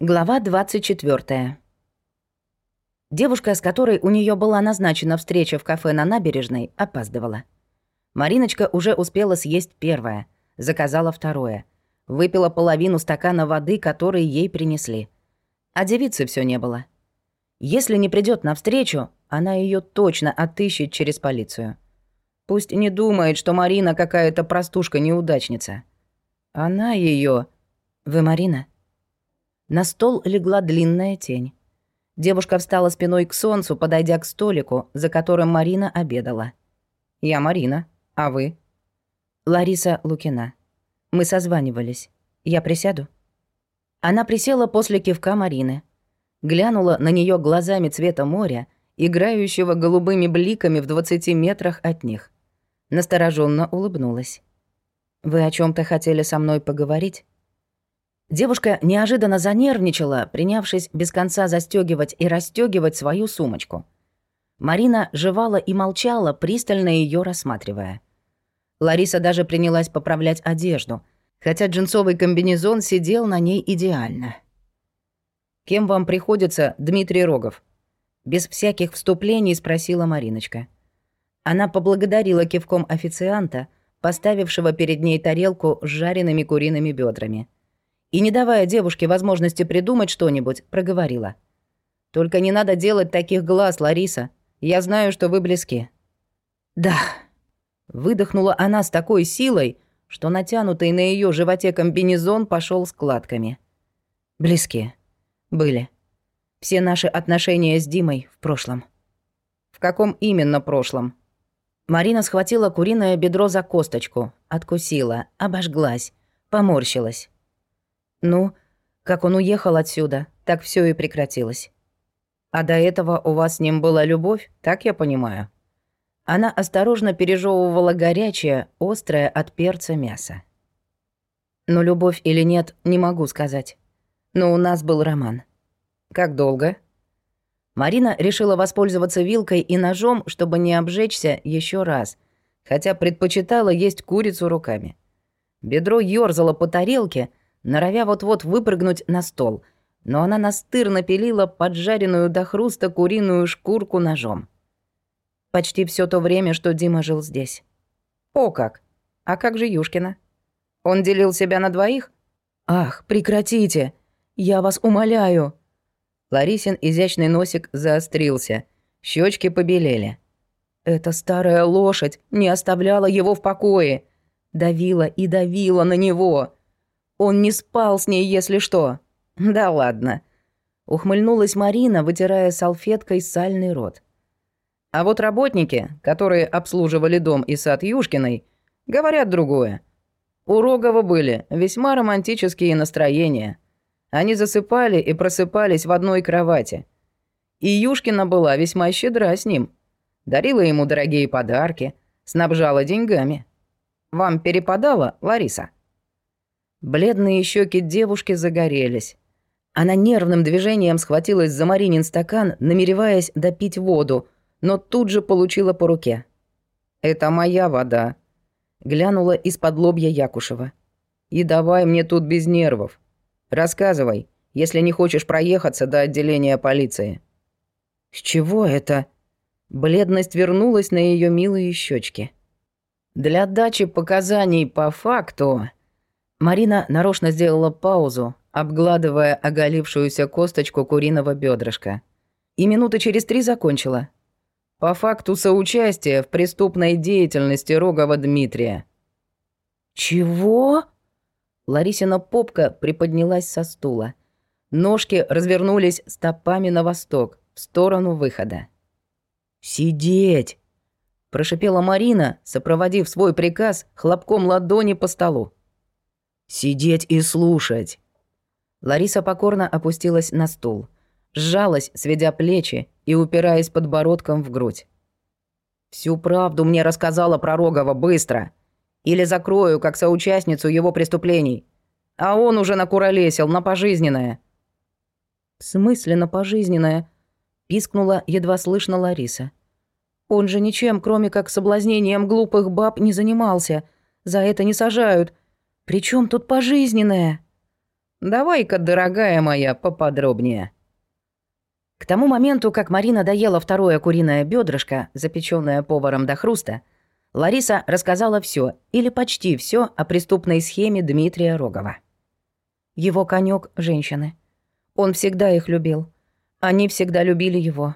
Глава 24. Девушка, с которой у нее была назначена встреча в кафе на набережной, опаздывала. Мариночка уже успела съесть первое, заказала второе. Выпила половину стакана воды, который ей принесли. А девицы все не было. Если не придет навстречу, она ее точно отыщет через полицию. Пусть не думает, что Марина какая-то простушка-неудачница. Она ее. Вы Марина? На стол легла длинная тень. Девушка встала спиной к солнцу, подойдя к столику, за которым Марина обедала. «Я Марина. А вы?» «Лариса Лукина. Мы созванивались. Я присяду?» Она присела после кивка Марины. Глянула на нее глазами цвета моря, играющего голубыми бликами в 20 метрах от них. Настороженно улыбнулась. «Вы о чем то хотели со мной поговорить?» Девушка неожиданно занервничала, принявшись без конца застегивать и расстегивать свою сумочку. Марина жевала и молчала, пристально ее рассматривая. Лариса даже принялась поправлять одежду, хотя джинсовый комбинезон сидел на ней идеально. «Кем вам приходится Дмитрий Рогов?» Без всяких вступлений спросила Мариночка. Она поблагодарила кивком официанта, поставившего перед ней тарелку с жареными куриными бедрами и, не давая девушке возможности придумать что-нибудь, проговорила. «Только не надо делать таких глаз, Лариса. Я знаю, что вы близки». «Да». Выдохнула она с такой силой, что натянутый на ее животе комбинезон пошел складками. «Близки. Были. Все наши отношения с Димой в прошлом». «В каком именно прошлом?» Марина схватила куриное бедро за косточку, откусила, обожглась, поморщилась. Ну, как он уехал отсюда, так все и прекратилось. А до этого у вас с ним была любовь, так я понимаю. Она осторожно пережевывала горячее, острое от перца мясо. Но любовь или нет, не могу сказать. Но у нас был роман. Как долго? Марина решила воспользоваться вилкой и ножом, чтобы не обжечься еще раз, хотя предпочитала есть курицу руками. Бедро ёрзало по тарелке, норовя вот-вот выпрыгнуть на стол, но она настырно пилила поджаренную до хруста куриную шкурку ножом. Почти все то время, что Дима жил здесь. О как! А как же Юшкина? Он делил себя на двоих? Ах, прекратите! Я вас умоляю! Ларисин изящный носик заострился, щечки побелели. Эта старая лошадь не оставляла его в покое. Давила и давила на него. Он не спал с ней, если что. Да ладно. Ухмыльнулась Марина, вытирая салфеткой сальный рот. А вот работники, которые обслуживали дом и сад Юшкиной, говорят другое. У Рогова были весьма романтические настроения. Они засыпали и просыпались в одной кровати. И Юшкина была весьма щедра с ним. Дарила ему дорогие подарки, снабжала деньгами. Вам перепадало, Лариса?» Бледные щеки девушки загорелись. Она нервным движением схватилась за Маринин стакан, намереваясь допить воду, но тут же получила по руке. «Это моя вода», — глянула из-под лобья Якушева. «И давай мне тут без нервов. Рассказывай, если не хочешь проехаться до отделения полиции». «С чего это?» Бледность вернулась на ее милые щечки. «Для дачи показаний по факту...» Марина нарочно сделала паузу, обгладывая оголившуюся косточку куриного бедрышка. И минуты через три закончила. По факту соучастия в преступной деятельности Рогова Дмитрия. «Чего?» Ларисина попка приподнялась со стула. Ножки развернулись стопами на восток, в сторону выхода. «Сидеть!» – прошипела Марина, сопроводив свой приказ хлопком ладони по столу. Сидеть и слушать. Лариса покорно опустилась на стул, сжалась, сведя плечи и упираясь подбородком в грудь. Всю правду мне рассказала про Рогова быстро. Или закрою, как соучастницу его преступлений. А он уже накуролесил на пожизненное. «В смысле на пожизненное?» – пискнула едва слышно Лариса. «Он же ничем, кроме как соблазнением глупых баб, не занимался. За это не сажают. «При чем тут пожизненное?» Давай-ка, дорогая моя, поподробнее». К тому моменту, как Марина доела второе куриное бедрышко, запеченное поваром до хруста, Лариса рассказала все или почти все о преступной схеме Дмитрия Рогова. Его конек женщины. Он всегда их любил. Они всегда любили его.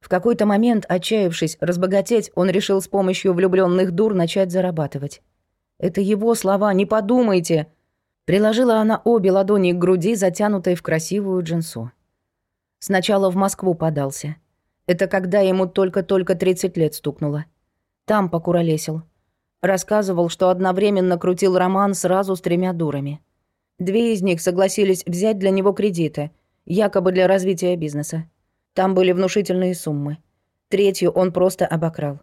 В какой-то момент, отчаявшись разбогатеть, он решил с помощью влюбленных дур начать зарабатывать. Это его слова, не подумайте. Приложила она обе ладони к груди, затянутой в красивую джинсу. Сначала в Москву подался. Это когда ему только-только 30 лет стукнуло. Там покуролесил. Рассказывал, что одновременно крутил роман сразу с тремя дурами. Две из них согласились взять для него кредиты, якобы для развития бизнеса. Там были внушительные суммы. Третью он просто обокрал.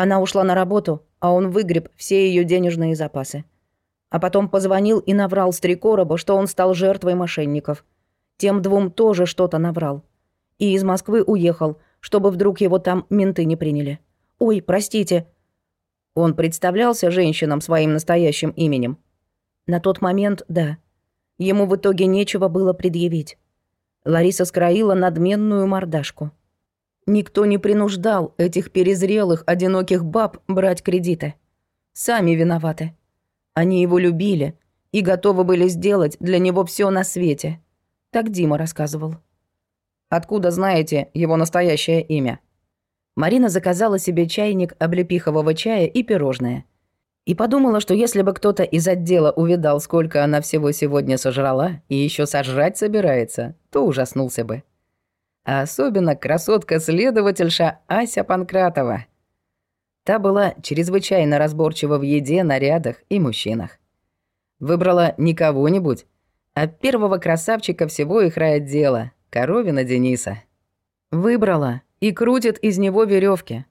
Она ушла на работу, а он выгреб все ее денежные запасы. А потом позвонил и наврал Стрекоробу, что он стал жертвой мошенников. Тем двум тоже что-то наврал. И из Москвы уехал, чтобы вдруг его там менты не приняли. «Ой, простите». Он представлялся женщинам своим настоящим именем. На тот момент, да. Ему в итоге нечего было предъявить. Лариса скроила надменную мордашку. Никто не принуждал этих перезрелых, одиноких баб брать кредиты. Сами виноваты. Они его любили и готовы были сделать для него все на свете. Так Дима рассказывал. «Откуда знаете его настоящее имя?» Марина заказала себе чайник облепихового чая и пирожное. И подумала, что если бы кто-то из отдела увидал, сколько она всего сегодня сожрала и еще сожрать собирается, то ужаснулся бы. А особенно красотка-следовательша Ася Панкратова. Та была чрезвычайно разборчива в еде, нарядах и мужчинах. Выбрала не кого-нибудь, а первого красавчика всего их райотдела, Коровина Дениса. Выбрала и крутит из него веревки,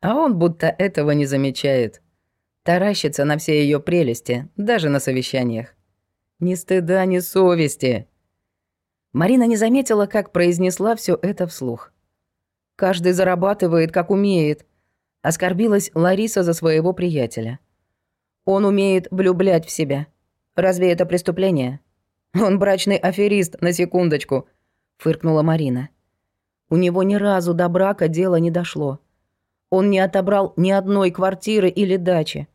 А он будто этого не замечает. Таращится на все ее прелести, даже на совещаниях. Ни стыда, ни совести. Марина не заметила, как произнесла все это вслух. Каждый зарабатывает, как умеет. Оскорбилась Лариса за своего приятеля. Он умеет влюблять в себя. Разве это преступление? Он брачный аферист, на секундочку, фыркнула Марина. У него ни разу до брака дело не дошло. Он не отобрал ни одной квартиры или дачи.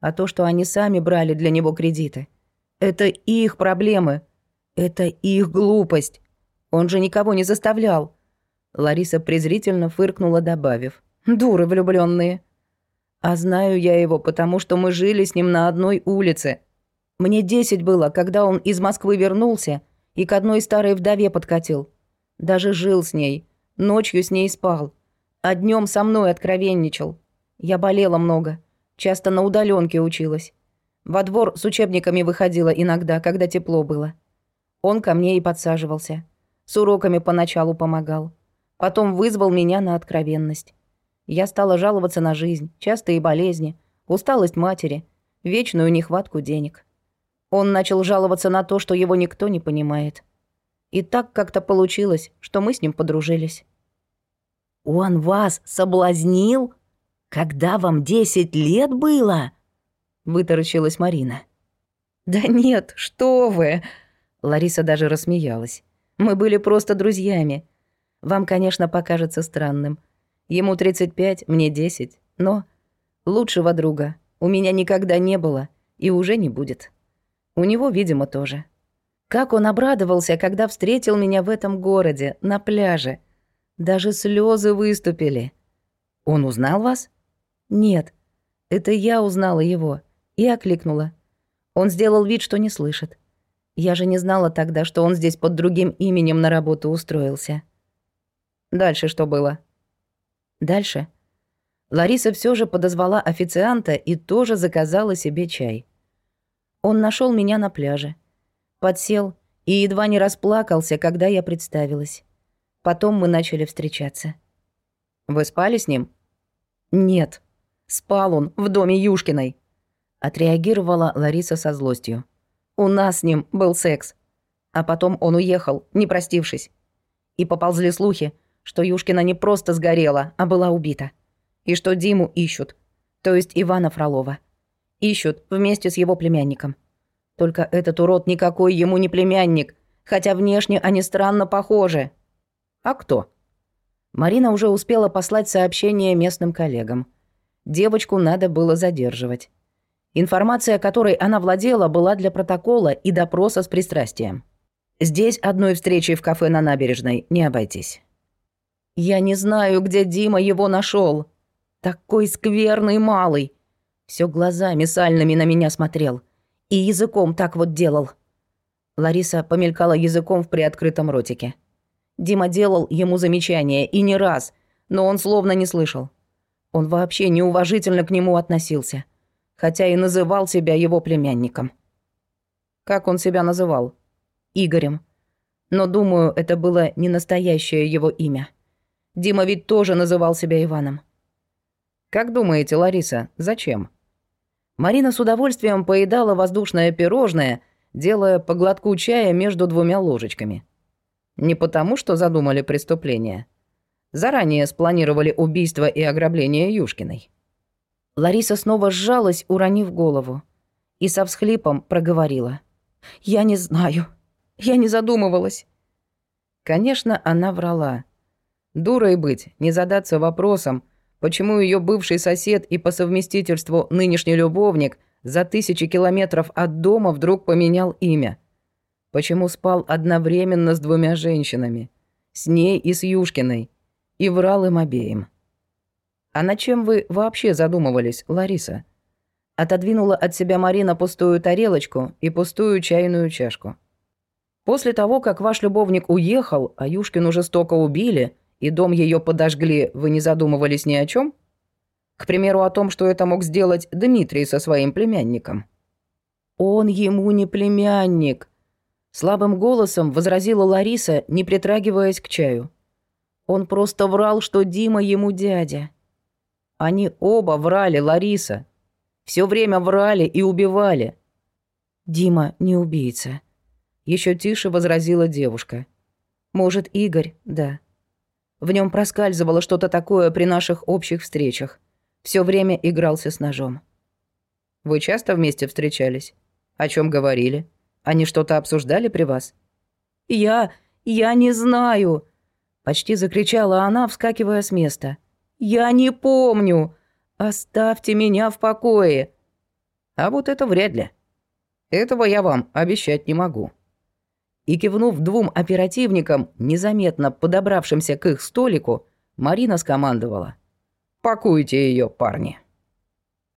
А то, что они сами брали для него кредиты, это их проблемы. Это их глупость. Он же никого не заставлял. Лариса презрительно фыркнула, добавив. «Дуры влюбленные. А знаю я его, потому что мы жили с ним на одной улице. Мне десять было, когда он из Москвы вернулся и к одной старой вдове подкатил. Даже жил с ней. Ночью с ней спал. А днем со мной откровенничал. Я болела много. Часто на удаленке училась. Во двор с учебниками выходила иногда, когда тепло было. Он ко мне и подсаживался. С уроками поначалу помогал. Потом вызвал меня на откровенность. Я стала жаловаться на жизнь, частые болезни, усталость матери, вечную нехватку денег. Он начал жаловаться на то, что его никто не понимает. И так как-то получилось, что мы с ним подружились. «Он вас соблазнил? Когда вам десять лет было?» Вытаращилась Марина. «Да нет, что вы!» Лариса даже рассмеялась. «Мы были просто друзьями. Вам, конечно, покажется странным. Ему 35, мне 10, но лучшего друга у меня никогда не было и уже не будет. У него, видимо, тоже». Как он обрадовался, когда встретил меня в этом городе, на пляже. Даже слезы выступили. Он узнал вас? Нет. Это я узнала его и окликнула. Он сделал вид, что не слышит. Я же не знала тогда, что он здесь под другим именем на работу устроился. Дальше что было? Дальше. Лариса все же подозвала официанта и тоже заказала себе чай. Он нашел меня на пляже подсел и едва не расплакался, когда я представилась. Потом мы начали встречаться. «Вы спали с ним?» «Нет. Спал он в доме Юшкиной», — отреагировала Лариса со злостью. «У нас с ним был секс. А потом он уехал, не простившись. И поползли слухи, что Юшкина не просто сгорела, а была убита. И что Диму ищут, то есть Ивана Фролова. Ищут вместе с его племянником. Только этот урод никакой ему не племянник, хотя внешне они странно похожи. А кто? Марина уже успела послать сообщение местным коллегам. Девочку надо было задерживать. Информация, которой она владела, была для протокола и допроса с пристрастием. Здесь одной встречей в кафе на набережной не обойтись. Я не знаю, где Дима его нашел. Такой скверный малый. Все глазами сальными на меня смотрел. И языком так вот делал. Лариса помелькала языком в приоткрытом ротике. Дима делал ему замечания, и не раз, но он словно не слышал. Он вообще неуважительно к нему относился, хотя и называл себя его племянником. Как он себя называл? Игорем. Но, думаю, это было не настоящее его имя. Дима ведь тоже называл себя Иваном. Как думаете, Лариса, зачем? Марина с удовольствием поедала воздушное пирожное, делая по глотку чая между двумя ложечками. Не потому, что задумали преступление. Заранее спланировали убийство и ограбление Юшкиной. Лариса снова сжалась, уронив голову, и со всхлипом проговорила. «Я не знаю. Я не задумывалась». Конечно, она врала. Дурой быть, не задаться вопросом, почему ее бывший сосед и по совместительству нынешний любовник за тысячи километров от дома вдруг поменял имя. Почему спал одновременно с двумя женщинами, с ней и с Юшкиной, и врал им обеим. А над чем вы вообще задумывались, Лариса? Отодвинула от себя Марина пустую тарелочку и пустую чайную чашку. После того, как ваш любовник уехал, а Юшкину жестоко убили – и дом ее подожгли, вы не задумывались ни о чем? К примеру, о том, что это мог сделать Дмитрий со своим племянником. Он ему не племянник, слабым голосом возразила Лариса, не притрагиваясь к чаю. Он просто врал, что Дима ему дядя. Они оба врали, Лариса. Все время врали и убивали. Дима не убийца. Еще тише возразила девушка. Может, Игорь, да. В нем проскальзывало что-то такое при наших общих встречах. Все время игрался с ножом. Вы часто вместе встречались? О чем говорили? Они что-то обсуждали при вас? Я... я не знаю!» Почти закричала она, вскакивая с места. «Я не помню! Оставьте меня в покое!» «А вот это вряд ли. Этого я вам обещать не могу» и, кивнув двум оперативникам, незаметно подобравшимся к их столику, Марина скомандовала. «Пакуйте ее, парни».